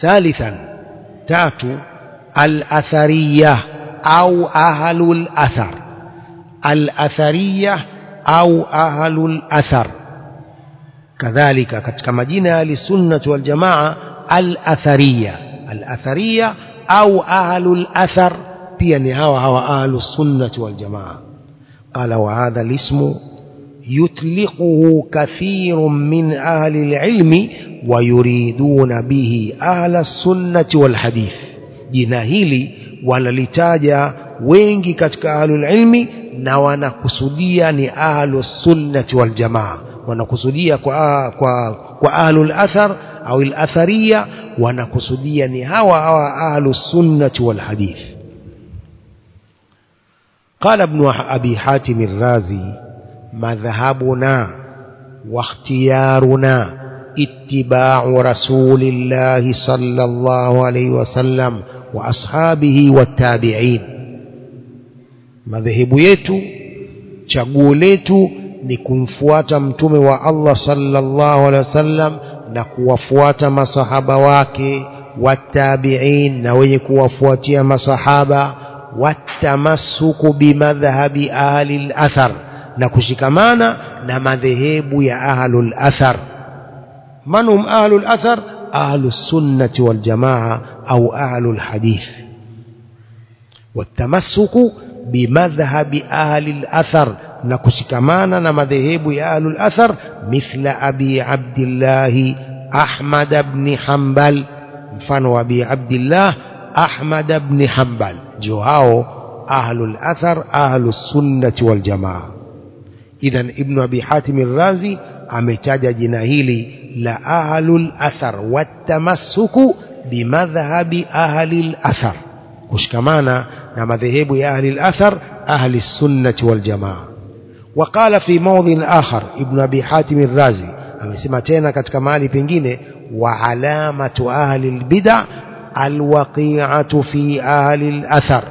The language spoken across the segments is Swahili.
ثالثا تاتو الأثرية أو أهل الأثر. الأثرية أو أهل الأثر. كذلك كما جينا للسنة والجماعة الأثرية. الأثرية أو أهل الأثر بيني هوا هوا أهل السنة والجماعة. قال وهذا الاسم يطلقه كثير من أهل العلم ويريدون به أهل السنة والحديث jina hili wanalitaja wengi katika ahlul ilmi na wanakusudia ni ahlus sunnati wal jamaa wanakusudia kwa kwa kwa ahlul athar au al athariya wanakusudia ni hawa hawa ahlus sunnati wal hadith قال ابن أبي حاتم الرازي مذهبنا واختيارنا اتباع رسول الله صلى الله عليه وسلم وأصحابه والتابعين madhehebu yetu chaguo letu ni kumfuata mtume wa Allah sallallahu alaihi wasallam na kuwafuata masahaba wake watabiin na wenye kuwafuatia masahaba watamassuku bimadhhabi ahli al-athar na kushikamana na madhehebu ya ahlul athar manhum ahlul athar ahlus sunnati wal jamaa au ahlul hadith watamassuku bimadhhabi ahli al-athar na kushikamana na madhehebu ya ahlul athar mithla abi abdillah ahmad ibn hanbal mfano abi abdillah ahmad ibn hanbal ndio hao ahlul athar ahlus sunnati wal jamaa إذا ابن أبي حاتم الرازي أمتاج جناهيلي لأهل الأثر والتمسك بمذهب أهل الأثر كشكمانا نمذهب يا أهل الأثر أهل السنة والجماعة وقال في موضع آخر ابن أبي حاتم الرازي أمسمتين كتكمالي بنجين وعلامة أهل البدع الوقيعة في أهل الأثر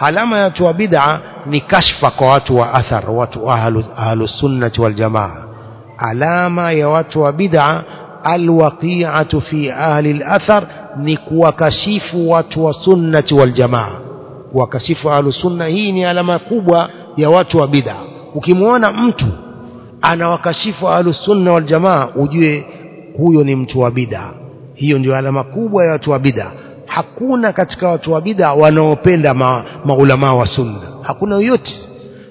علامة أهل ni kashfa kwa watu wa athar watu ahlu ahlu sunnati wal jamaa. Alama ya watu wa bid'a alwaqi'atu fi ahli alathar ni kuwakashifu watu wa sunnati wal jamaa. Kuwakashifu ahlusunna hii ni alama kubwa ya watu wa bid'a. Ukimwona mtu anawakashifu ahlusunna waljamaa wal jamaa ujue huyo ni mtu wa bid'a. Hiyo ndio alama kubwa ya watu wa bid'a. Hakuna katika watu wa bid'a wanaopenda ma, wa sunna hakuna yoyote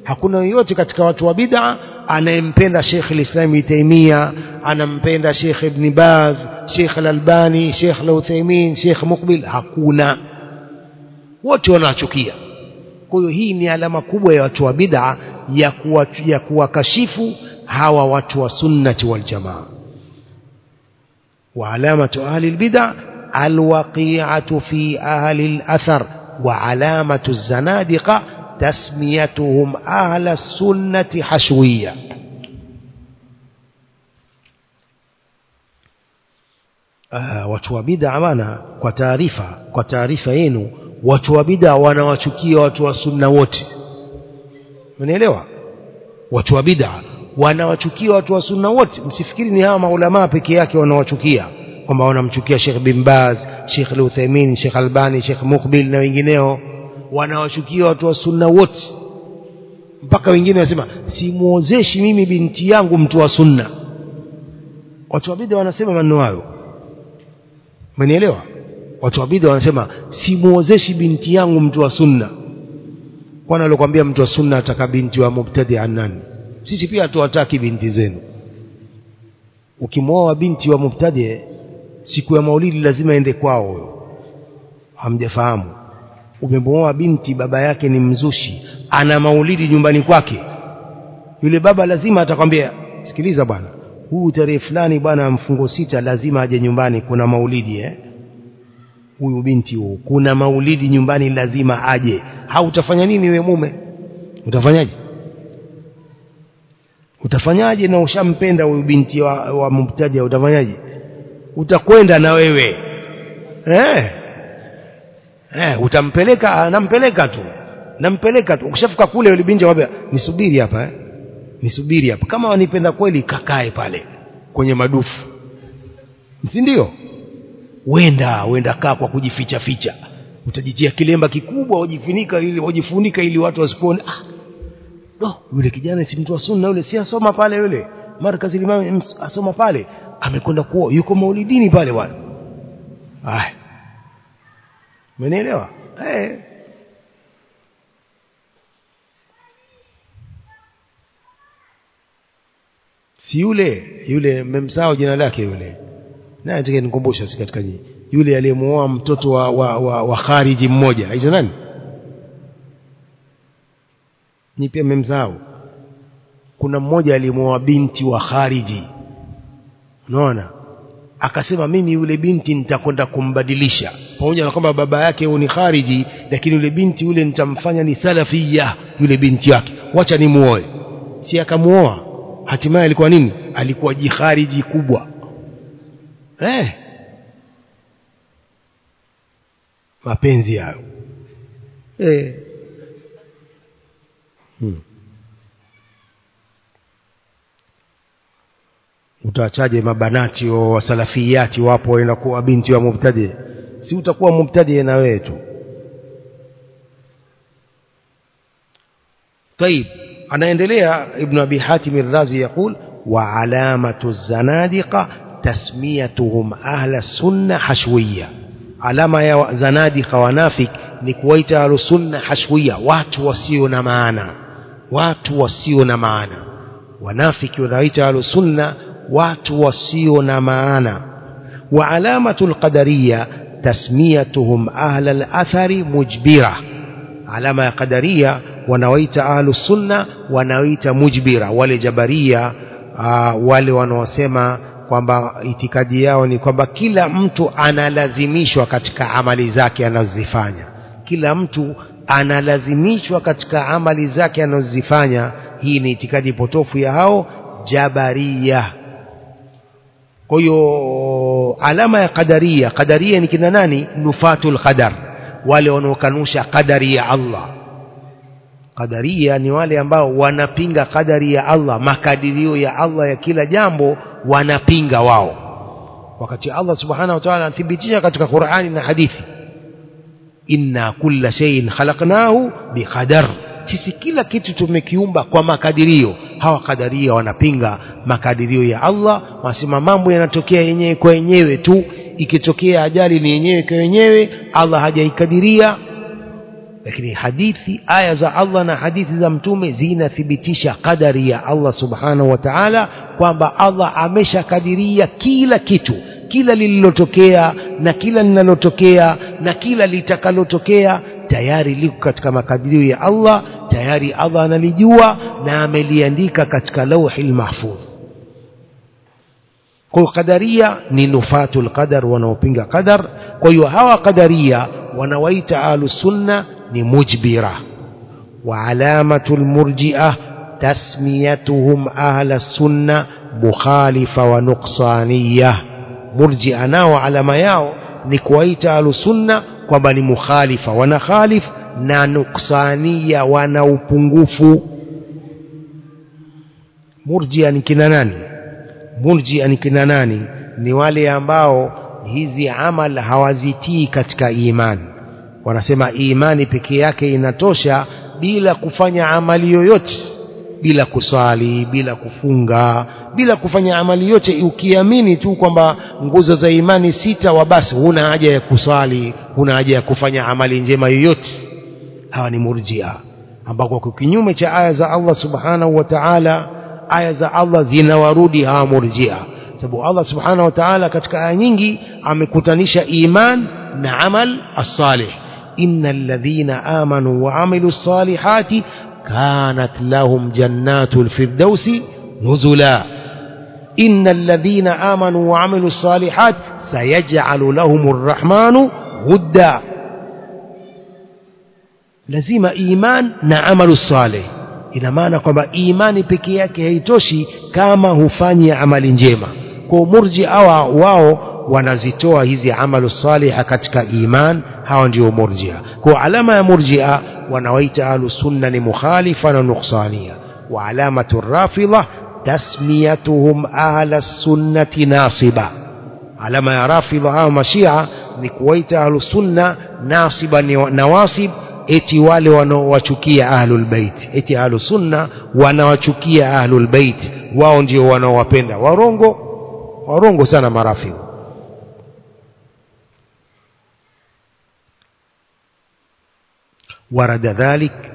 hakuna yoyote katika watu wa bid'a anayempenda Sheikh al-Islam Taymiyyah anampenda Sheikh Ibn Baz Sheikh al-Albani Sheikh al-Uthaymeen Sheikh Muqbil hakuna wote wanachukia kwa hiyo hii ni alama kubwa ya watu wa bid'a ya kuwa, ya kuwakashifu hawa watu wa sunnati wal jamaa wa alamatu ahli albid'a alwaqi'atu fi ahli alathar wa alamatu zanadiqa tasmiyatuhum ahla sunnati hashwiyya Ah, watu wa bid'a maana kwa taarifa kwa taarifa yenu watu wa bid'a wanawachukia watu wa sunna wote Unaelewa? Watu wa bid'a wanawachukia watu wa sunna wote. Msifikiri ni hawa maulama peke yake wanawachukia kwamba wanamchukia Sheikh bin Baz, Sheikh Al-Uthaymeen, Sheikh Albani, Sheikh Muqbil na wengineo. Wanawachukia watu wa sunna wote. Mpaka wengine wanasema simuozeshi mimi binti yangu mtu wa sunna. Watu wa bid'a wanasema maneno hayo. Umenielewa? Watu wa bid'a wanasema simuozeshi binti yangu mtu wa sunna kwani alokuambia mtu wa sunna ataka binti wa mubtadi nani sisi pia hatuwataki binti zenu ukimwoa binti wa mubtadi siku ya maulidi lazima ende kwao huyo hamjafahamu umemwoa binti baba yake ni mzushi ana maulidi nyumbani kwake. Yule baba lazima atakwambia sikiliza bwana huyu tarehe fulani bwana mfungo sita lazima aje nyumbani kuna maulidi eh? Huyu binti huyu kuna maulidi nyumbani lazima aje. Hautafanya nini wewe mume? Utafanyaje? Utafanyaje na ushampenda huyu binti wa, wa mtaja utafanyaje? Utakwenda na wewe. Eh eh utampeleka anampeleka tu. Nampeleka tu. Ukishafika kule yule binti wambia nisubiri hapa eh. Nisubiri hapa. Kama wanipenda kweli kakae pale kwenye madufu. Si ndio? Wenda wenda kaa kwa kujificha ficha utajitia kilemba kikubwa wajifunika ili wajifunika ili watu wasipone. Ah. No yule kijana si mtu wa sunna yule si asoma pale yule. Markazi limam asoma pale. Amekwenda kuoa yuko maulidini pale bwana. Haya umenielewa? Eh. Si yule yule mmemsahau jina lake yule. Naye nataka nikumbusha si katika nyinyi yule aliyemuoa mtoto wa, wa, wa, wa khariji mmoja. Hizo nani? Ni pia mmemsahau. Kuna mmoja aliyemuoa binti wa khariji. Unaona akasema mimi yule binti nitakwenda kumbadilisha. Pamoja na kwamba baba yake ni khariji lakini yule binti yule nitamfanya ni salafia yule binti yake. Wacha nimuoe. Si akamuoa? Hatimaye alikuwa nini? Alikuwa jikhariji kubwa. Eh. Mapenzi hayo. Eh. Hmm. utaachaje mabanati wa wasalafiyati wapo waenda kuwa binti wa mubtadi si utakuwa mubtadi na wewe tu طيب anaendelea ibn abi hatim ar-razi yaqul wa alamatu zanadiqa tasmiyatuhum ahla sunna hashwiyya alama ya zanadiqa wanafik ni kuwaita ahlusunna hashwiyya watu wasio na maana watu wasio na maana wanafiki wanaita ahlusunna watu wasio na maana. Wa alamatu alqadariya tasmiyatuhum ahla al-athari mujbira. Alama ya qadaria wanawaita ahlu sunna wanawaita mujbira. Wale jabaria uh, wale wanaosema kwamba itikadi yao ni kwamba kila mtu analazimishwa katika amali zake anazozifanya. Kila mtu analazimishwa katika amali zake anazozifanya. Hii ni itikadi potofu ya hao jabaria kwa hiyo alama ya qadaria qadaria ni kina nani? Nufatul qadar. Wale wanaokanusha qadari ya Allah. Qadaria ni wale ambao wanapinga qadari ya Allah. Makadirio ya Allah ya kila jambo wanapinga wao. Wakati Allah subhanahu wa ta'ala anathibitisha katika Qur'ani na hadithi inna kulla shay'in khalaqnahu biqadar sisi kila kitu tumekiumba kwa makadirio hawa kadaria wanapinga makadirio ya Allah wanasema mambo yanatokea yenyewe kwa yenyewe tu. Ikitokea ajali ni yenyewe kwa yenyewe Allah hajaikadiria. Lakini hadithi aya za Allah na hadithi za mtume zinathibitisha kadari ya Allah subhanahu wa ta'ala kwamba Allah ameshakadiria kila kitu kila lililotokea na kila linalotokea na kila litakalotokea tayari liko katika makadirio ya Allah tayari Allah analijua na ameliandika katika lauhi mahfudh kwa qadaria ni nufatul qadar wanaopinga qadar. Kwa hiyo hawa qadaria wanawaita ahlusunna ni mujbira. Wa alamatul murji'ah tasmiyatuhum ahla sunna mukhalifa wa nuqsaniyah. Murji'a nao alama yao ni kuwaita ahlusunna kwamba ni mukhalifa. Wana khalif na nuksania wana upungufu. Murjia ni kina nani? Murjia ni kina nani? Ni wale ambao hizi amal hawazitii katika imani wanasema imani peke yake inatosha bila kufanya amali yoyote bila kusali bila kufunga bila kufanya amali yote ukiamini tu kwamba nguzo za imani sita wa basi huna haja ya kusali huna haja ya kufanya amali njema yoyote. Hawa ni murjia ambako kwa kinyume cha aya za Allah subhanahu wa ta'ala aya za Allah zinawarudi hawa murjia. Sababu Allah subhanahu wa ta'ala katika aya nyingi amekutanisha iman na amal as-salih. Innal ladhina amanu wa amilus salihati kanat lahum jannatul firdausi nuzula innal ladhina amanu wa amilus salihat sayaj'alu lahumur rahmanu wudda lazima iman na amalu salih ina maana kwamba imani peke yake haitoshi kama hufanyi amali njema. Kwa murji awa wao wanazitoa hizi amalu saliha katika iman hawa ndio murjia. Kwa alama ya murjia wanawaita ahlus sunna ni mukhalifa na nuqsania wa alamatu rafidha tasmiyatuhum ahla sunnati nasiba alama ya rafidha au mashia ni kuwaita ahlusunna nasiba ni nawasib eti wale wanaowachukia ahlul bait eti ahlusunna wanawachukia ahlul bait wao ndio wanaowapenda warongo warongo sana marafidha ورد ذلك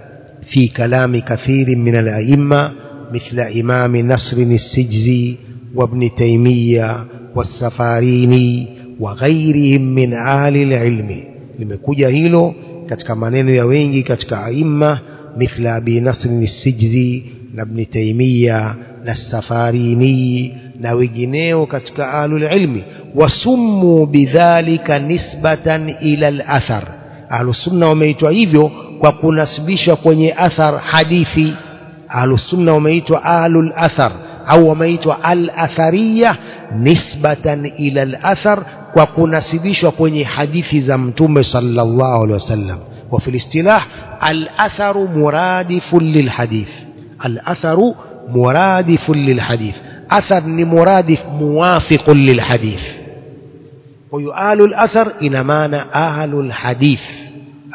في كلام كثير من الأئمة مثل إمام نصر السجزي وابن تيمية والسفاريني وغيرهم من أهل العلم limekuja hilo katika maneno ya wengi katika aima mithla abi nasrin sijzi na ibn taymiya na safarini na wengineo katika ahlul ilmi wasummu bidhalika nisbatan ila al-athar ahlusunna wameitwa hivyo kwa kunasibishwa kwenye athar hadithi أهل السنة وميتوا أهل الأثر أو ميتوا الأثرية نسبة إلى الأثر وكنا سبيش وكوني حديث زمتم صلى الله عليه وسلم. وفي الاصطلاح الأثر مرادف للحديث. الأثر مرادف للحديث. أثر مرادف موافق للحديث. ويؤال الأثر إنما أنا أهل الحديث.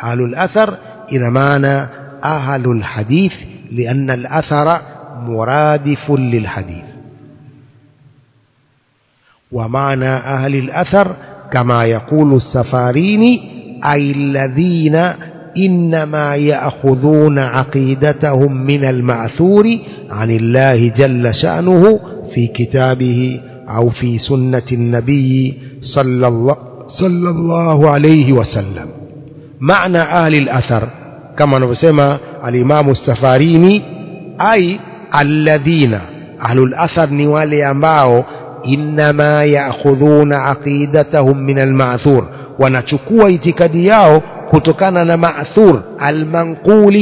أهل الأثر إنما أنا أهل الحديث لأن الأثر مرادف للحديث. ومعنى أهل الأثر كما يقول السفاريني أي الذين إنما يأخذون عقيدتهم من المعثور عن الله جل شأنه في كتابه أو في سنة النبي صلى الله, صلى الله عليه وسلم. معنى أهل الأثر كما نسمى الإمام السفاريني أي الذين أهل الأثر نوالي أمباو إنما يأخذون عقيدتهم من المعثور. ونشكوا إتكادياو كتكان المعثور المنقول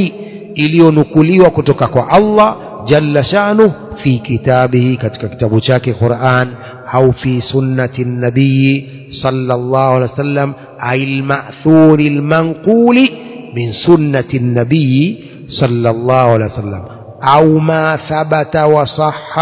إلي نكولي وكتكك الله جل شأنه في كتابه كتاب شاكي قرآن أو في سنة النبي صلى الله عليه وسلم أي المأثور المنقول المنقول. من سنة النبي صلى الله عليه وسلم أو ما ثبت وصح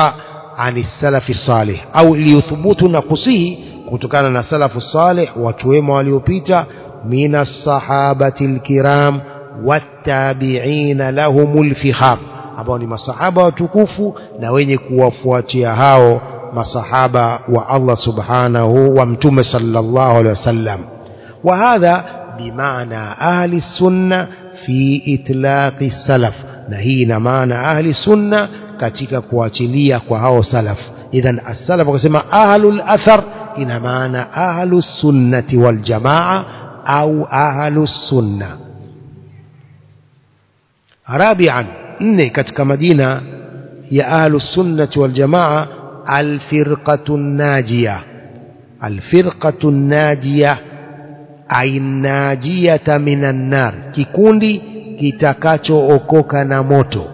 عن السلف الصالح أو ليثبت نقصه كنت كان السلف الصالح وتويم وليوبيتا من الصحابة الكرام والتابعين لهم الفخار أبوني ما صحابة تكفوا نوينك وفواتيها ما الصحابة والله سبحانه وامتم صلى الله عليه وسلم وهذا بمعنى أهل السنة في إطلاق السلف. نهينا معنى أهل السنة كاتيكا كواتلية كهو سلف. إذا السلف كسمى أهل الأثر إن معنى أهل السنة والجماعة أو أهل السنة. رابعا إن كتك مدينة يا أهل السنة والجماعة الفرقة الناجية. الفرقة الناجية ay najiyata minan nar kikundi kitakachookoka na moto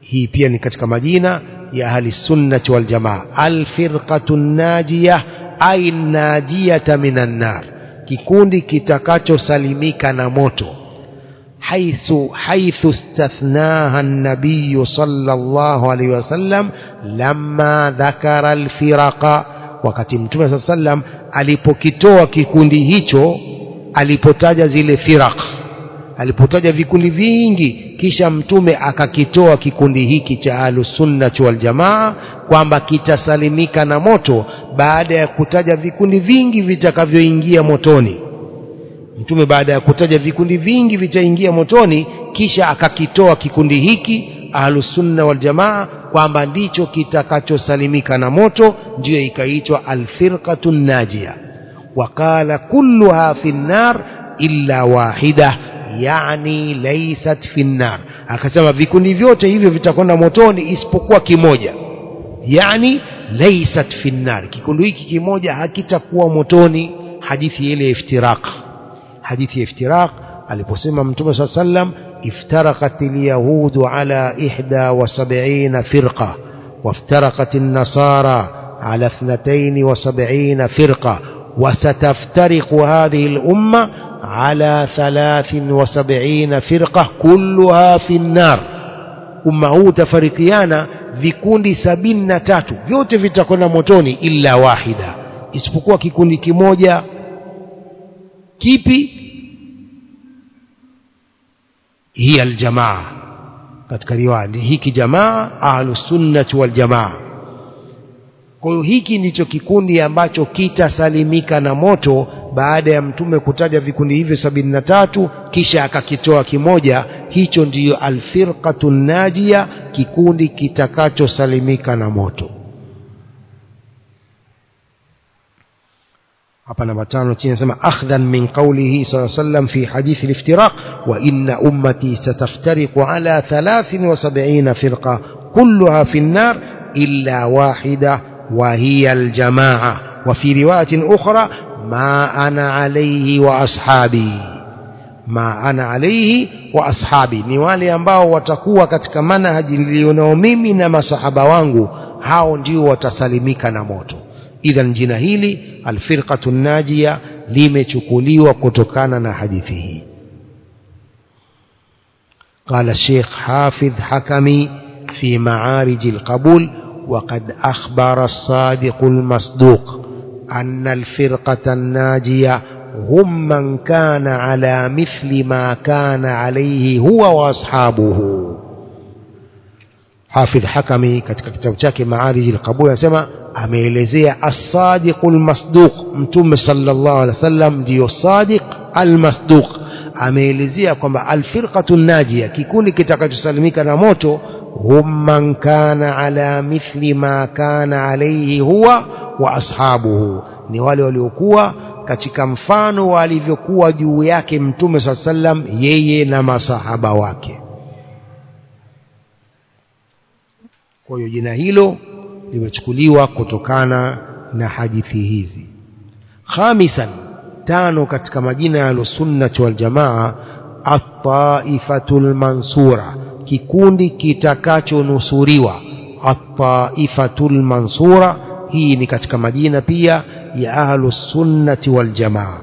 hii pia ni katika majina ya ahli sunnati wal jamaa alfirqatu najia ay najiyata minan nar kikundi kitakachosalimika na moto حيث حيث استثناها النبي صلى الله عليه وسلم لما ذكر الفرق wakati mtume saa sallam alipokitoa kikundi hicho alipotaja zile firaq alipotaja vikundi vingi kisha mtume akakitoa kikundi hiki cha ahlusunnati waljamaa kwamba kitasalimika na moto baada ya kutaja vikundi vingi vitakavyoingia motoni. Mtume baada ya kutaja vikundi vingi vitaingia motoni kisha akakitoa kikundi hiki ahlusunna waljamaa kwamba ndicho kitakachosalimika na moto ndiyo ikaitwa alfirqatu najia waqala kulluha fi nnar illa wahida yani laysat fi nnar akasema vikundi vyote hivyo vitakwenda motoni isipokuwa kimoja yani laysat fi nnar kikundi hiki kimoja hakitakuwa motoni. Hadithi ile iftiraq. Hadithi ya iftiraq aliposema mtume saa sallam افترقت اليهود على إحدى وسبعين فرقة وافترقت النصارى على اثنتين وسبعين فرقة وستفترق هذه الأمة على ثلاث وسبعين فرقة كلها في النار. umma huu utafarikiana vikundi sabini na tatu. Vyote vitakwenda motoni illa wahida. Isipokuwa kikundi kimoja. Kipi? Hiya aljamaa. Katika riwaya hiki jamaa ahlusunnati waljamaa kwa hiyo hiki ndicho kikundi ambacho kitasalimika na moto baada ya mtume kutaja vikundi hivyo sabini na tatu kisha akakitoa kimoja. Hicho ndiyo alfirqatu najia kikundi kitakachosalimika na moto hapa namba tano chini nasema akhdhan min qawlihi alayhi wasallam fi hadith al-iftiraq wa inna ummati sataftariqu ala 73 firqa kulluha fi an-nar illa wahida wa hiya al-jamaa wa fi riwayatin ukhra ma ana alayhi wa ashabi ma ana alayhi wa ashabi ni wale ambao watakuwa katika manhaji nilionao mimi na masahaba wangu hao ndio watasalimika na moto idhan jina hili alfirqatu najia limechukuliwa hii قال الشيخ حافظ حكمي في معارج القبول وقد أخبر الصادق المصدوق أن الفرقة الناجية هم من كان على مثل ما كان عليه هو وأصحابه. Hafidh Hakami katika kitabu chake Maarij al-Qabul anasema ameelezea as-sadiqul mtume sallallahu alaihi wasallam ndiyo sadiq almasduq. Ameelezea kwamba Alfirqatu najia kikundi kitakachosalimika na moto hum man kana ala mithli ma kana alaihi huwa wa ashabuhu. Ni wale waliokuwa katika mfano walivyokuwa juu yake mtume sallallahu alaihi wasallam yeye na masahaba wake. kwa hiyo jina hilo limechukuliwa kutokana na hadithi hizi khamisan tano katika majina ya sunnati wal jamaa at-taifatul mansura kikundi kitakachonusuriwa at-taifatul mansura hii ni katika majina pia ya ahlus sunnati wal jamaa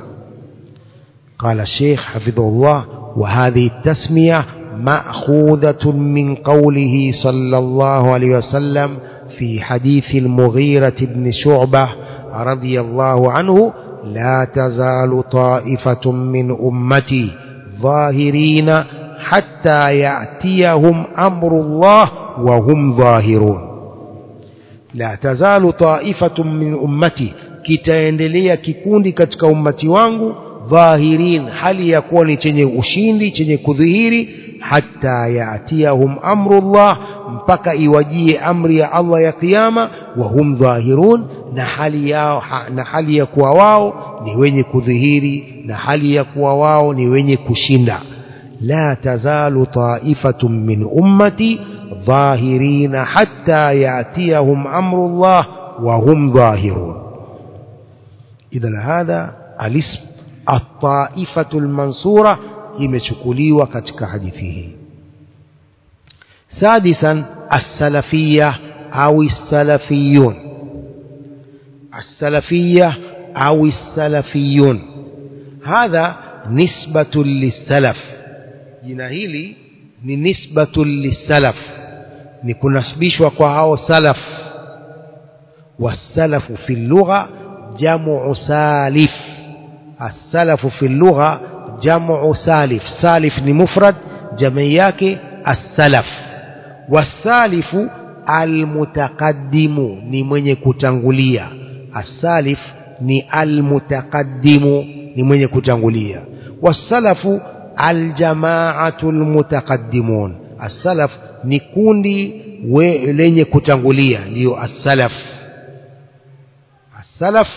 قال الشيخ حفظه الله وهذه التسمية مأخوذة من قوله صلى الله عليه وسلم في حديث المغيرة بن شعبة رضي الله عنه لا تزال طائفة من أمتي ظاهرين حتى يأتيهم أمر الله وهم ظاهرون. لا تزال طائفة من أمتي kitaendelea kikundi katika ummati wangu dhahirin hali ya kuwa ni chenye ushindi chenye kudhihiri حتى يأتيهم أمر الله مبكى يوجيه أمر يا الله يا قيامة وهم ظاهرون نحلي نحلي كواو نويني كذهيري نحلي كواو نويني كشنا لا تزال طائفة من أمتي ظاهرين حتى يأتيهم أمر الله وهم ظاهرون إذا هذا الاسم الطائفة المنصورة imechukuliwa katika hadithi hii sadisan as-salafiyya au as-salafiyun as-salafiyya au as-salafiyun hadha nisbatu lis-salaf jina hili ni nisbatu lis-salaf ni kunasibishwa kwa hao salaf wasalafu fi lugha jamu salif السلف في اللغة jamu salif. Salif ni mufrad jamii yake assalaf. Wasalifu almutakaddimu ni mwenye kutangulia. Assalif ni almutakaddimu ni mwenye kutangulia. Wasalafu aljamaatu lmutakaddimun assalaf ni kundi we, lenye kutangulia ndiyo assalaf. Assalaf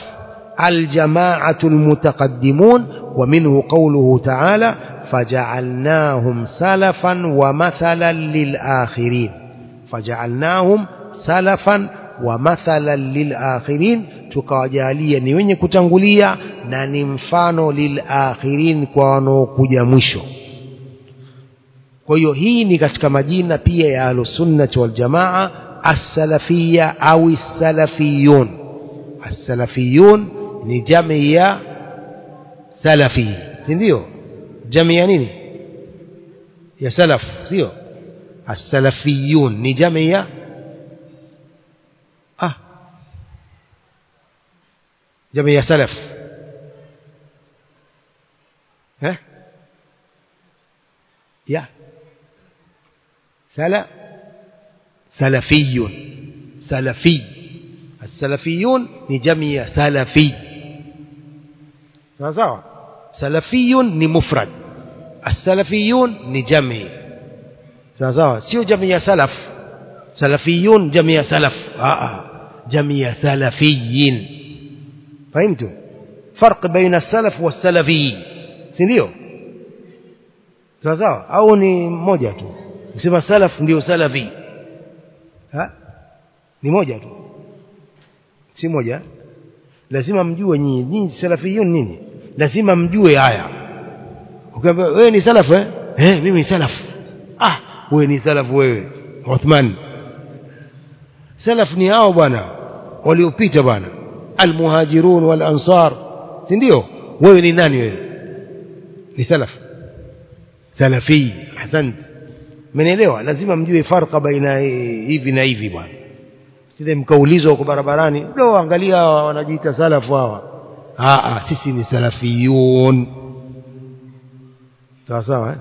الجماعة المتقدمون ومنه قوله تعالى فجعلناهم سلفا ومثلا للآخرين. فجعلناهم سلفا ومثلا للآخرين. تقاجالية نيوين كتنغولية ننفانو للآخرين كوانو كجمشو kwa hii ni katika majina pia السنة والجماعة السلفية أو السلفيون السلفيون ni jamii ya salafi si ndio jami ya nini ya salaf sio as-salafiyun ni jamii ya ah jamii ya salaf eh? ya sala salafiyun salafi السلفيون لجميع سلفي sawa. Sawa salafiyun ni mufrad. As-salafiyun ni jami. Sawa. Sawa sio jamii ya salaf. Salafiyun jamii ya salaf. Ah, ah. Aa jamii ya salafiyin. Fahimtu farq baina as-salaf was-salafiy si ndio? Sawa sawa. Au ni moja tu? Ukisema salaf ndio salafi. Ha? Ni moja tu. Si moja? Lazima mjue nyinyi. Nyinyi salafiyun nini? Lazima mjue haya. Ukiambia wewe ni salafu eh? Eh mimi ni salafu ah wewe ni salafu wewe Uthman. Salafu ni hao bwana waliopita bwana. Almuhajirun wal ansar si ndio? Wewe ni nani wewe? Ni salaf. Salafi ahsant mmenielewa? Lazima mjue farqa baina hivi na hivi bwana sije mkaulizwa huko barabarani ndio angalia wanajiita salafu hawa ah ah sisi ni salafiyun sawa sawa eh?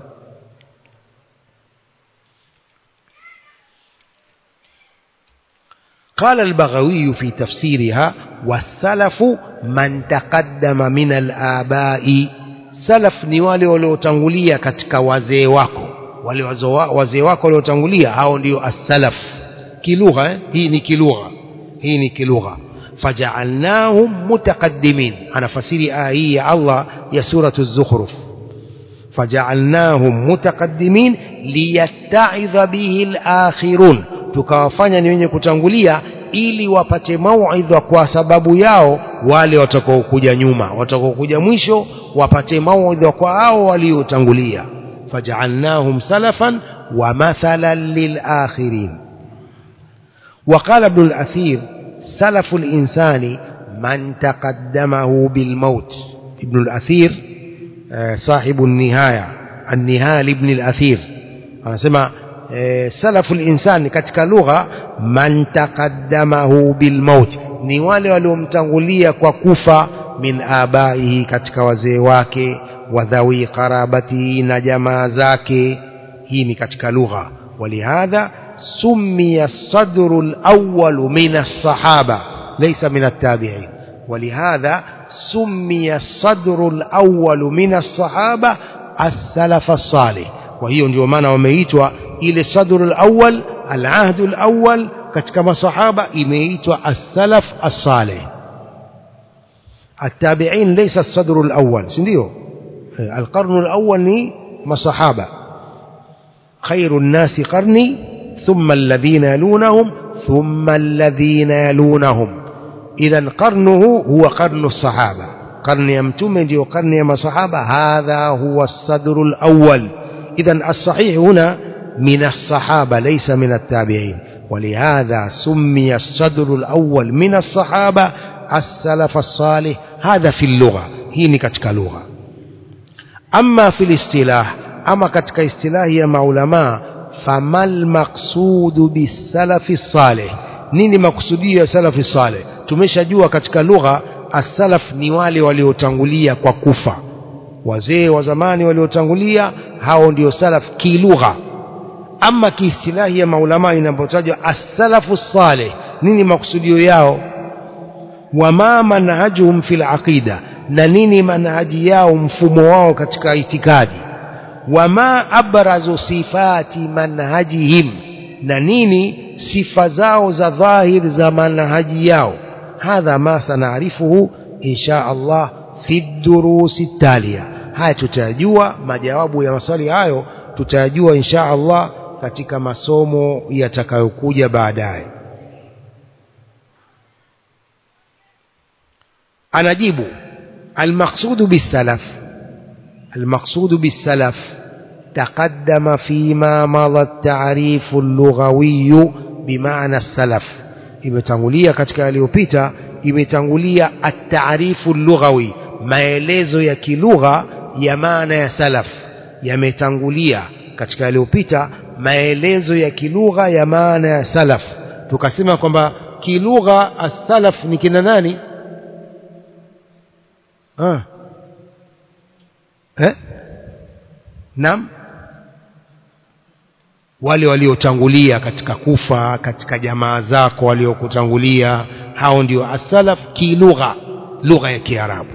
قال البغوي في تفسيرها والسلف من تقدم من الآباء سلف ni wale waliotangulia katika wazee wako wale wazee wako waliotangulia hao ndio as-salaf kilugha eh? hii ni kilugha. Hii ni kilugha. Faja'alnahum mutaqaddimin. Anafasiri aya hii ya Allah ya suratu az-zukhruf faja'alnahum mutaqaddimin liyatta'idha bihi al-akhirun. Tukawafanya ni wenye kutangulia ili wapate mauidha kwa sababu yao wale watakaokuja nyuma. Watakaokuja mwisho wapate mauidha kwa hao waliotangulia. Faja'alnahum salafan wa mathalan lil-akhirin وقال ابن الأثير سلف الإنسان من تقدمه بالموت. ابن الأثير آه، صاحب النهاية النهاية لابن الأثير. أنا سمع آه، سلف الإنسان كتك لغة من تقدمه بالموت. نوال ولوم تغلية وكفى من آبائه كتك وزيواك وذوي قرابته نجمازاك هي كتك لغة. ولهذا سمي الصدر الأول من الصحابة ليس من التابعين. ولهذا سمي الصدر الأول من الصحابة السلف الصالح. وهي maana wameitwa ile sadr al-awwal al-ahd al-awwal katika masahaba imeitwa as-salaf as-salih التابعين ليس الصدر الأول. سنdio القرن الأول ni masahaba خير الناس قرني ثم الذين يلونهم ثم الذين يلونهم. إذا قرنه هو قرن الصحابة. قرن يمتم ديو قرن يما صحابة هذا هو الصدر الأول. إذا الصحيح هنا من الصحابة ليس من التابعين. ولهذا سمي الصدر الأول من الصحابة السلف الصالح. هذا في اللغة هي كتك لغة. أما في الاصطلاح أما كتك اصطلاح يا علماء famal maqsudu bisalafi salih. Nini makusudio ya salafi salih? Tumeshajua katika lugha asalaf ni wale waliotangulia kwa kufa. Wazee wa zamani waliotangulia hao ndio salaf kilugha. Ama kiistilahi ya maulama inapotajwa as-salafu salih. Nini makusudio yao? Wama manhajuhum fil aqida. Na nini manhaji yao mfumo wao katika itikadi? وما أبرز صفات منهجهم. نانيني صفزاو زظاهر زمنهجياو هذا ما سنعرفه إن شاء الله في الدروس التالية. هاي تتاجوا ما جوابوا يا مسالي هايو. تتاجوا إن شاء الله كتك ما صوموا يتكيكوجا بعداي. أنا جيبوا المقصود بالسلف. المقصود بالسلف. تقدم فيما مضى التعريف اللغوي بمعنى السلف imetangulia katika yaliyopita imetangulia at-ta'rifu lughawi maelezo ya kilugha ya maana ya salaf yametangulia katika yaliyopita maelezo ya kilugha ya maana ya salaf tukasema kwamba kilugha as-salaf ni kina nani ah. eh? naam wale waliotangulia katika kufa katika jamaa zako waliokutangulia hao ndio asalaf kilugha lugha ya kiarabu.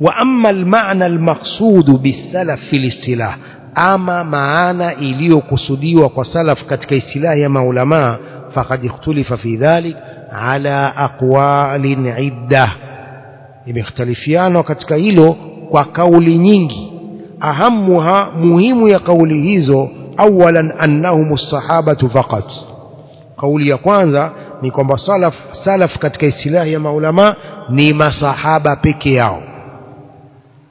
Wa amma almaana almaqsudu bisalaf fi istilah ama maana iliyokusudiwa kwa salaf katika istilahi ya maulamaa faqad ikhtulifa fi dhalik ala aqwalin idda. Imekhtalifiana katika hilo kwa kauli nyingi. Ahamuha muhimu ya kauli hizo awalan annahum sahabatu faqat kauli ya kwanza ni kwamba salaf salaf katika istilahi ya maulama ni masahaba peke yao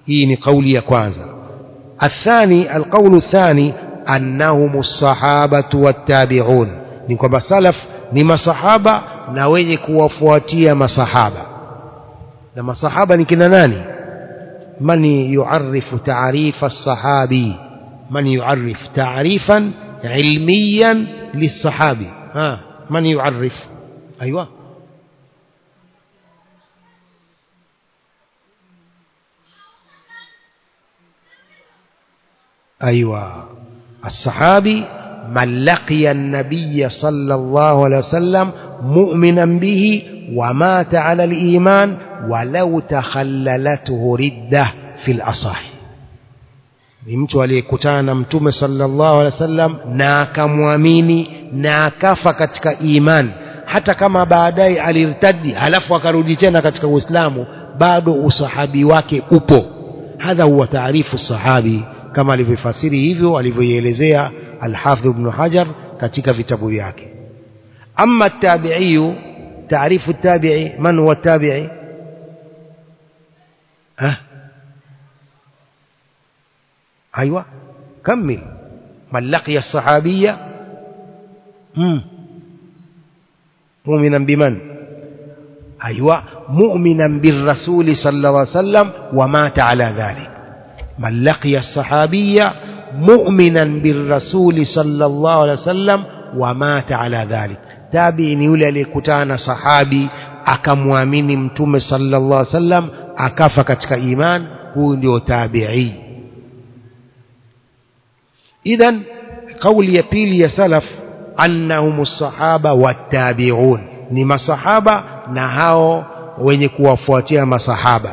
hii ni kauli ya kwanza الثاني القول الثاني أنهم الصحابة والتابعون ni kwamba salaf ni masahaba na wenye kuwafuatia masahaba na masahaba ni kina nani man yuarifu taarifa الصحابي من يعرف تعريفا علميا للصحابي ها من يعرف؟ أيوة. أيوة. الصحابي من لقي النبي صلى الله عليه وسلم مؤمنا به ومات على الإيمان ولو تخللته ردة في الأصح. Ni mtu aliyekutana na mtume sallallahu alaihi wasallam na akamwamini na akafa katika imani hata kama baadaye alirtadi halafu akarudi tena katika uislamu bado usahabi wake upo. Hadha huwa taarifu sahabi kama alivyofasiri hivyo alivyoielezea alhafidh ibn hajar katika vitabu vyake. Ama tabiiyu taarifu tabi'i man huwa tabi'i أيوة. كمل. من لقي الصحابية. مؤمنا بمن؟ أيوة. مؤمنا بالرسول صلى الله عليه وسلم ومات على ذلك. من لقي الصحابية مؤمنا بالرسول صلى الله عليه وسلم ومات على ذلك. تابعين يولي لكتان صحابي akamwamini mtume sallallahu alaihi wasallam akafa katika iman huyu إذن قول يبيل يسلف أنهم الصحابة والتابعون. نما صحابة نهاو وينكوا فواتيا ما صحابة.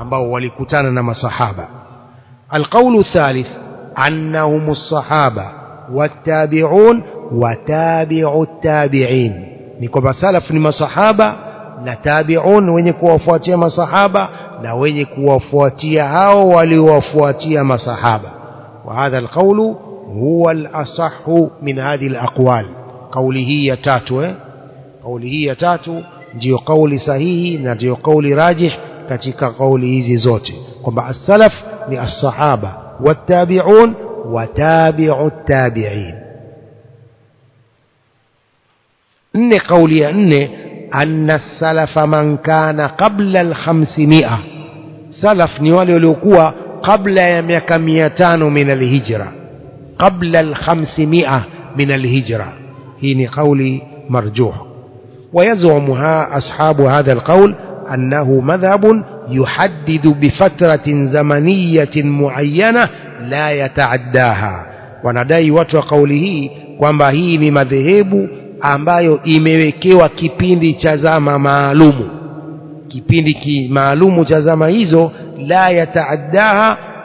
أمباو ولكتانا نما صحابة. القول الثالث أنهم الصحابة والتابعون وتابع التابعين. نكوا بسلف نما صحابة نتابعون وينكوا فواتيا ما صحابة نوينكوا فواتيا هاو ولوا فواتيا ما صحابة. وهذا القول هو الأصح من هذه الأقوال. قوله يتاتو إيه؟ قوله يتاتو جي قول صحيح نجيو قول راجح كتك قوله زي زوتي. قم السلف من الصحابة والتابعون وتابع التابعين. إن قولي أن أن السلف من كان قبل الخمسمائة. سلف نيوالي قبل يميك ميتان من الهجرة. قبل الخمسمائة من الهجرة. هي قولي مرجوح. ويزعمها أصحاب هذا القول أنه مذهب يحدد بفترة زمنية معينة لا يتعداها. ونداي وطو قوله kwamba hii ni madhehebu ambayo imewekewa kipindi cha zama maalumu. Kipindi ki maalumu cha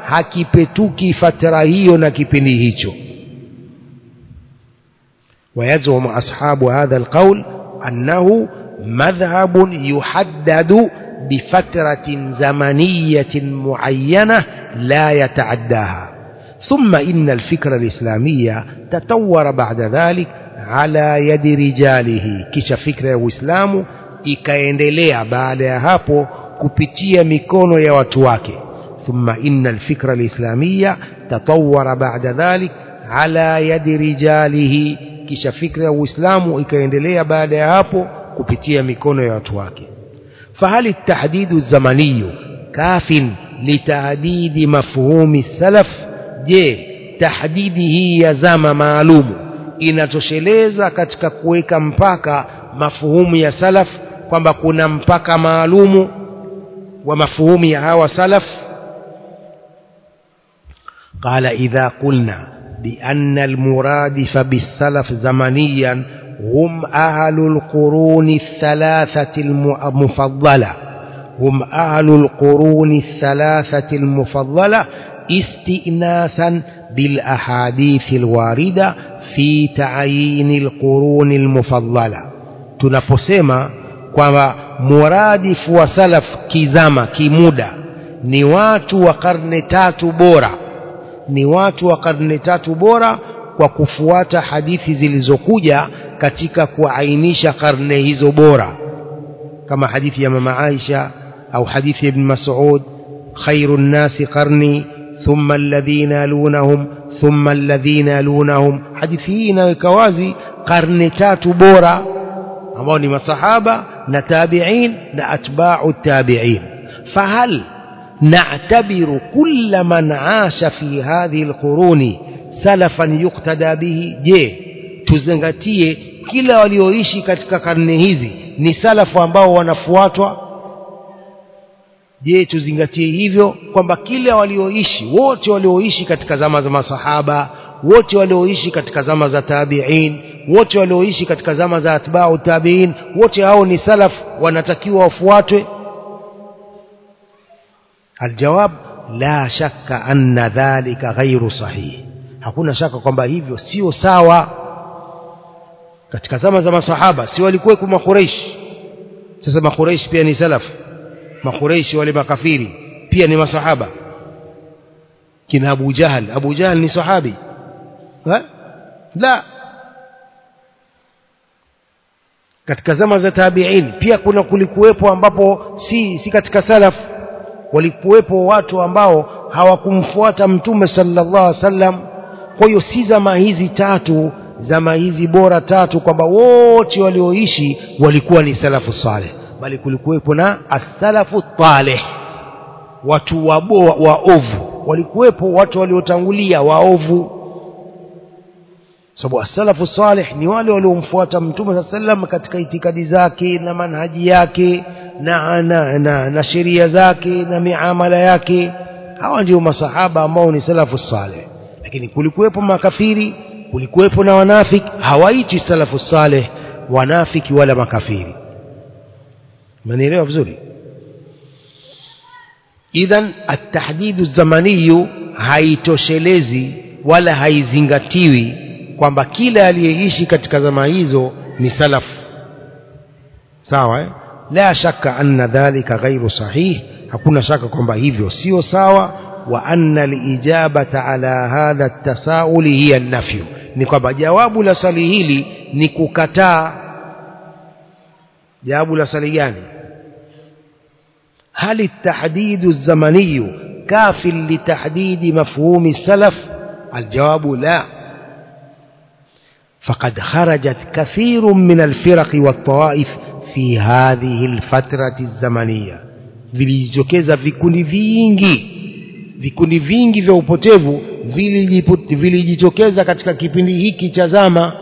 hakipetuki fatara hiyo na kipindi hicho. ويزعم أصحاب هذا القول أنه مذهب يحدد بفترة زمنية معينة لا يتعداها ثم إن الفكر الإسلامية تطور بعد ذلك على يد رجاله كش فكر الإسلام ikaendelea baada ya hapo kupitia mikono ya thumma inna alfikra alislamia tatawara baada dhalik ala yadi rijalihi kisha fikra ya uislamu ikaendelea baada ya hapo kupitia mikono ya watu wake fahal التحديد الزمني كاف لتحديد مفهوم السلف je tahdidi hii ya zama maalumu inatosheleza katika kuweka mpaka mafuhumu ya salaf kwamba kuna mpaka maalumu ومفهوم هوا سلف قال إذا قلنا بأن المرادف بالسلف زمنيا هم أهل القرون الثلاثة المفضلة. هم أهل القرون الثلاثة المفضلة استئناسا بالأحاديث الواردة في تعيين القرون المفضلة. Tunaposema kwamba muradifu wa salaf kizama kimuda ni watu ni watu wa karne tatu bora kwa kufuata hadithi zilizokuja katika kuainisha karne hizo bora kama hadithi ya mama Aisha au hadithi ya ibn Mas'ud khairu nnasi qarni thumma alladhina yalunahum thumma alladhina yalunahum hadithi hii inaweka wazi karne tatu bora ambao ni masahaba na tabi'in na atba'u tabi'in fahal نعتبر كل من عاش في هذه القرون سلفا يقتدى به je tuzingatie kila walioishi katika karne hizi ni salafu ambao wanafuatwa je tuzingatie hivyo kwamba kila walioishi wote walioishi katika zama za masahaba wote walioishi katika zama za tabi'in wote walioishi katika zama za atba'u tabi'in wote hao ni salaf wanatakiwa wafuatwe aljawab la shakka anna dhalika ghairu sahihi hakuna shaka kwamba hivyo sio sawa. Katika zama za masahaba si walikuwa makureishi sasa makureishi pia ni salafu makureishi wale makafiri pia ni masahaba. Kina Abu Jahal Abu Jahal ni sahabi. Ha? la. Katika zama za tabi'in pia kuna kulikuwepo ambapo si si katika salafu walikuwepo watu ambao hawakumfuata mtume sallallahu alaihi wasallam. Kwa hiyo si zama hizi tatu zama hizi bora tatu kwamba wote walioishi walikuwa ni salafu saleh bali kulikuwepo na as-salafu talih watu waboa waovu walikuwepo watu waliotangulia waovu sababu as-salafu salih ni wale waliomfuata mtume sallallahu alaihi wasallam katika itikadi zake na manhaji yake na, na, na, na sheria zake na miamala yake. Hawa ndio masahaba ambao ni salafu saleh. Lakini kulikuwepo makafiri kulikuwepo na wanafiki hawaiti salafu saleh wanafiki wala makafiri. Manielewa vizuri? Idhan atahdidu zamaniyu haitoshelezi wala haizingatiwi kwamba kila aliyeishi katika zama hizo ni salafu. Sawa eh? لا شك أن ذلك غير صحيح. حكونا شك كم بهيفيو سيو ساوى وأن الإجابة على هذا التساؤل هي النفي. نكبا جواب لسليهلي نككتا جواب لسليان يعني. هل التحديد الزمني كاف لتحديد مفهوم السلف؟ الجواب لا. فقد خرجت كثير من الفرق والطوائف fi hadhihi lfatrati zamania vilijitokeza vikundi vingi vikundi vingi vya upotevu vilijitokeza katika kipindi hiki cha zama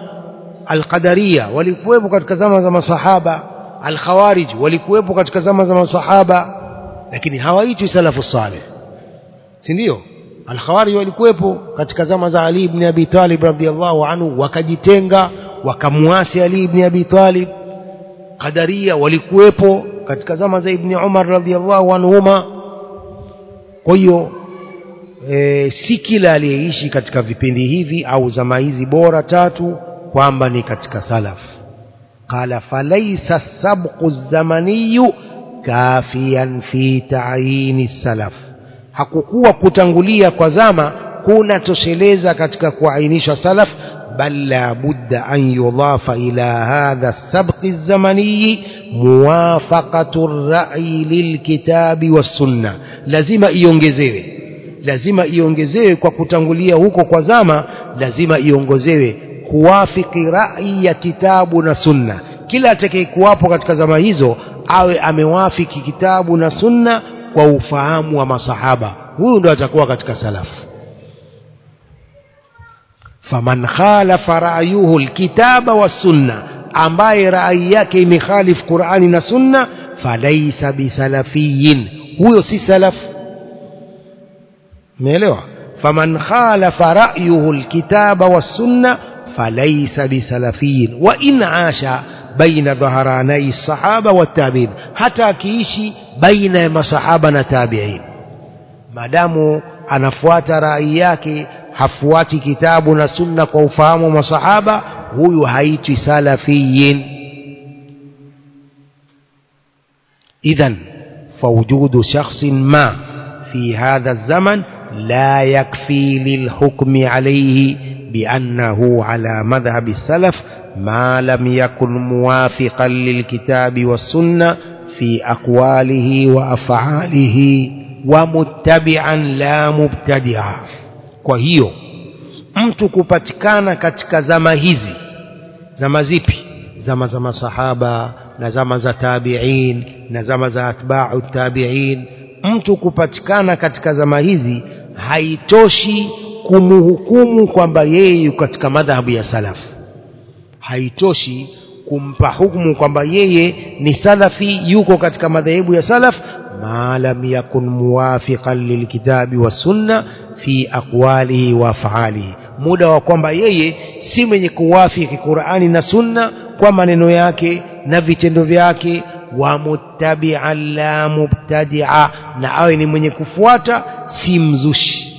alqadaria walikuwepo katika zama za masahaba alkhawarij walikuwepo katika zama za masahaba lakini hawaitwi salafu saleh si ndio? Alkhawarij walikuwepo katika zama za ali ibn abi talib radhiallahu anhu wakajitenga wakamuasi ali ibn abi talib qadaria walikuwepo katika zama za Ibn Umar radhiallahu anhuma. Kwa hiyo e, si kila aliyeishi katika vipindi hivi au zama hizi bora tatu kwamba ni katika salaf. Qala falaysa sabqu zamaniyu kafian fi ta'yini salaf. Hakukuwa kutangulia kwa zama kuna tosheleza katika kuainisha salaf بل لا بد أن يضاف إلى هذا السبق الزمني موافقة الرأي للكتاب والسنة لازم iongezewe lazima iongezewe kwa kutangulia huko kwa zama lazima iongezewe kuwafiki rai ya kitabu na sunna kila atakayekuwapo katika zama hizo awe amewafiki kitabu na sunna kwa ufahamu wa masahaba huyu ndo atakuwa katika salafu فمن خالف رأيه الكتاب والسنة أمباي رأيك مخالف قرآن السنة فليس بسلفي هو سلف؟ ميلوا فمن خالف رأيه الكتاب والسنة فليس بسلفي وإن عاش بين ظهراني الصحابة والتابعين حتى كيشي بين مصحابنا تابعين. مدام أنا فوات رأيك hafuati kitabu na sunna kwa ufahamu wa masahaba huyu haitwi salafiyin idhan fawujudu shakhsin ma fi hadha zaman la yakfi lilhukmi alayhi biannahu ala madhhabi salaf ma lam yakun muwafiqan lilkitabi wassunna fi aqwalihi wa af'alihi ومتبعا لا مبتدعا kwa hiyo mtu kupatikana katika zama hizi zama zipi? Zama za masahaba na zama za tabi'in na zama za atba'u tabi'in. Mtu kupatikana katika zama hizi haitoshi kumhukumu kwamba yeye yuko katika madhhabu ya salafu haitoshi kumpa hukumu kwamba yeye ni salafi yuko katika madhehebu ya salaf ma lam yakun muwafiqan lilkitabi wasunna fi aqwalihi wa af'alihi muda wa kwamba yeye si mwenye kuwafiki Qur'ani na Sunna kwa maneno yake na vitendo vyake wa muttabi'an la mubtadi'a na awe ni mwenye kufuata si mzushi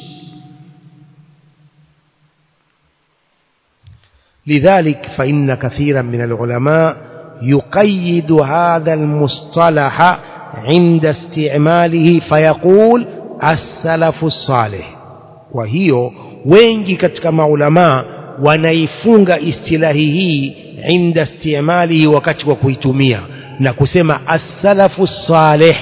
لذلك فإن كثيرا من العلماء يقيد هذا المصطلح عند استعماله فيقول السلف الصالح وهي wengi katika maulamaa wanaifunga istilahi hii inda istimalihi wakati wa kuitumia na kusema as-salafu salih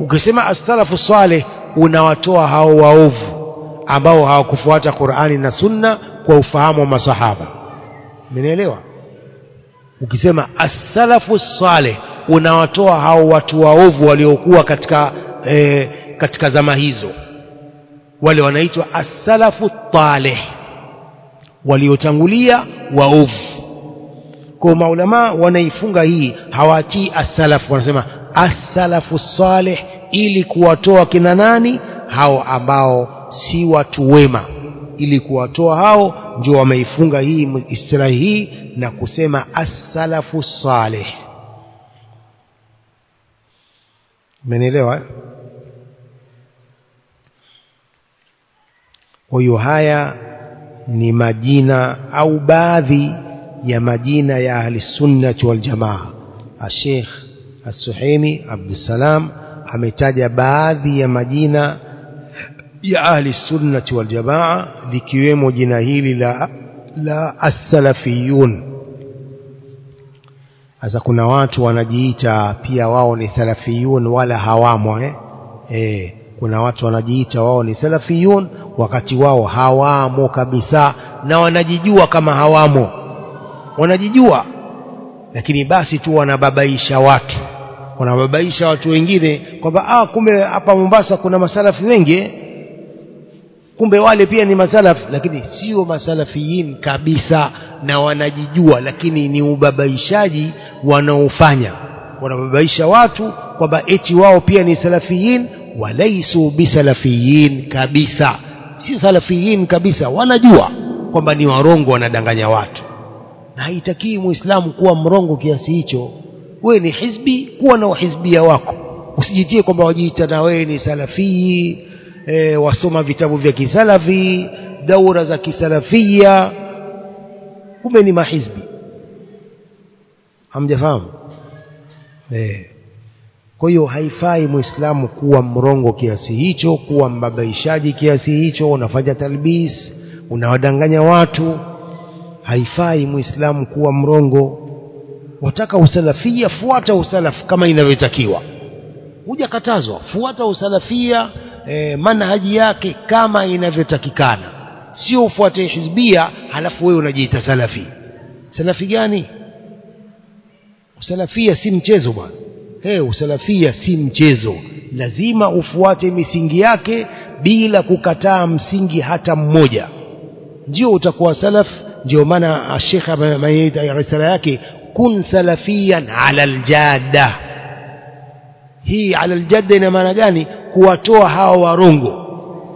ukisema as-salafu salih unawatoa hao waovu ambao hawakufuata Qur'ani na Sunna kwa ufahamu wa masahaba Mmenielewa? Ukisema as-salafu salih unawatoa hao watu waovu waliokuwa katika e, katika zama hizo. Wale wanaitwa as-salafu talih waliotangulia waovu. Kwa maulama wanaifunga hii hawatii as-salaf wanasema as-salafu salih ili kuwatoa kina nani hao ambao si watu wema ili kuwatoa hao ndio wameifunga hii istilahi hii na kusema as-salafu salih Mmenielewa Kwa hiyo haya ni majina au baadhi ya majina ya ahli sunnati wal jamaa. Sheikh Abdussalam ametaja baadhi ya majina ya ahli sunnati wal jamaa likiwemo jina hili la la as-salafiyun sasa kuna watu wanajiita pia wao ni salafiyun wala hawamo eh? Eh, kuna watu wanajiita wao ni salafiyun wakati wao hawamo kabisa na wanajijua kama hawamo. Wanajijua lakini basi tu wanababaisha watu. Wanababaisha watu wengine kwamba ah kumbe hapa Mombasa kuna masalafi wengi kumbe wale pia ni masalaf lakini sio masalafiyin kabisa na wanajijua lakini ni ubabaishaji wanaofanya. Wanababaisha watu kwamba eti wao pia ni salafiyin walaisu bisalafiyin kabisa. Sio salafiyin kabisa wanajua kwamba ni warongo wanadanganya watu. Na haitakii muislamu kuwa mrongo kiasi hicho. Wewe ni hizbi kuwa na uhizbia wako. Usijitie kwamba wajiita na wewe ni salafii e, wasoma vitabu vya kisalafi daura za kisalafia. Kumbe ni mahizbi. Hamjafahamu? E. kwa hiyo haifai muislamu kuwa mrongo kiasi hicho kuwa mbabaishaji kiasi hicho unafanya talbis unawadanganya watu. Haifai muislamu kuwa mrongo. Wataka usalafia fuata usalafu kama inavyotakiwa. Hujakatazwa fuata usalafia e, manhaji yake kama inavyotakikana. Sio ufuate hizbia halafu wewe unajiita salafi. Salafi gani? Usalafia si mchezo bwana. Hey, usalafia si mchezo. Lazima ufuate misingi yake bila kukataa msingi hata mmoja. Ndio utakuwa salaf ndio maana Sheikh ameita risala yake kun salafiyan ala aljada hii ala aljadda ina maana gani kuwatoa hawa warongo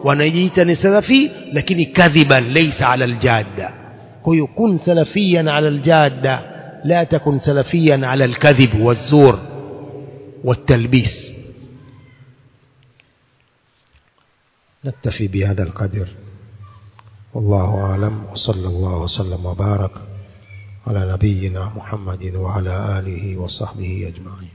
wanajiita ni salafi lakini kadhiban laysa ala aljadda kwa hiyo kun salafiyan ala aljadda la takun salafiyan ala alkadhib wazur والتلبيس نكتفي بهذا القدر والله أعلم وصلى الله وسلم وبارك على نبينا محمد وعلى آله وصحبه أجمعين